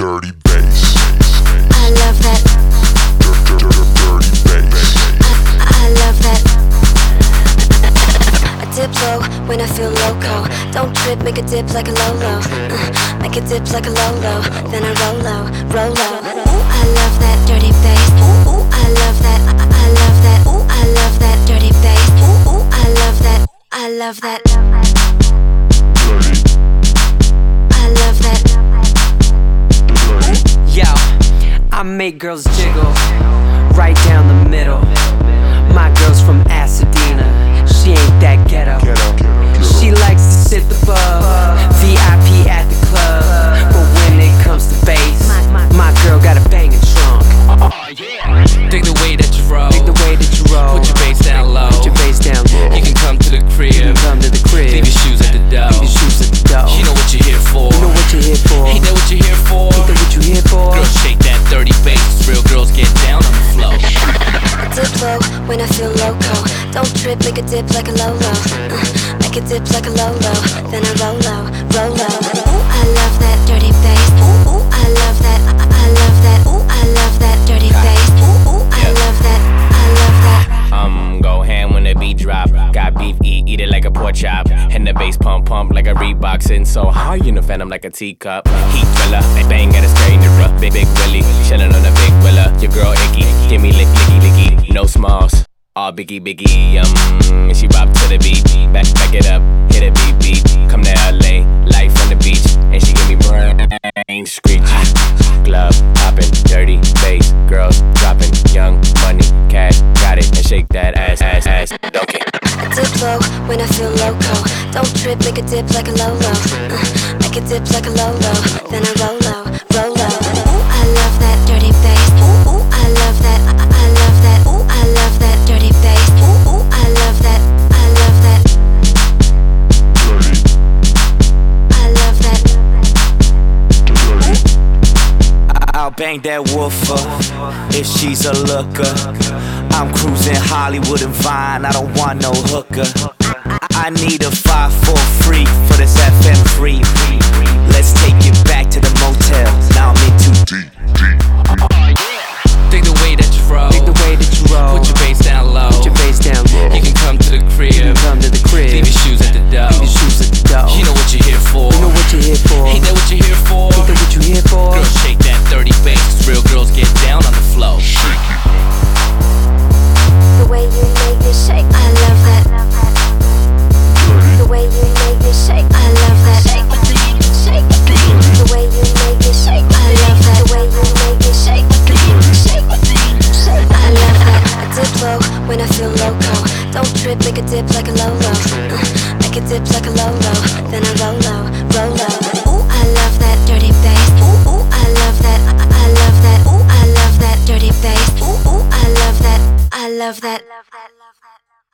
dirty bass. I love that. Dirty bass. I love that. I dip low when I feel loco. Don't trip, make a dip like a Lolo. Uh, make a dip like a Lolo. Then I roll low, roll low. Ooh, I love that dirty bass. Ooh, ooh, I love that. I, I love that. Ooh, I love that dirty bass. Ooh, ooh, I love that. I love that. Dirty, I make girls jiggle right down the middle. My girl's from Pasadena, she ain't that when I feel loco. Don't trip, make a dip like a Lolo. Uh, make a dip like a Lolo. Then I roll low, roll low. Ooh, I love that dirty bass. Ooh, ooh, I love that. I, I love that. Ooh, I love that dirty bass. Ooh, ooh, I love that. I love that. Um, go ham when the beat drop. Got beef, eat, eat it like a pork chop. And the bass pump, pump like a Reebok. Sitting so high, you know, phantom like a teacup. Heat thriller, bang at a screen, big, big Willie. Chillin' on a big willa. Your girl icky, All biggie, biggie, um, and she bop to the beat. Back, back it up, hit it beat, beat. Come to LA, life on the beach, and she give me brain screechy. Glove popping, dirty bass, girls dropping, young money, cash, got it, and shake that ass, ass, ass. Don't care. I dip low when I feel loco. Don't trip, make a dip like a Lolo. Uh, make a dip like a Lolo. Bang that woofer if she's a looker. I'm cruising Hollywood and Vine, I don't want no hooker. I need a 5 for free for this FM free. A dip like a Lolo. Uh, make a dip like a Lolo. Then I roll low, roll low. Ooh, I love that dirty bass. Ooh, ooh, I love that. I, I love that. Ooh, I love that dirty bass. Ooh, ooh, I love that. I love that.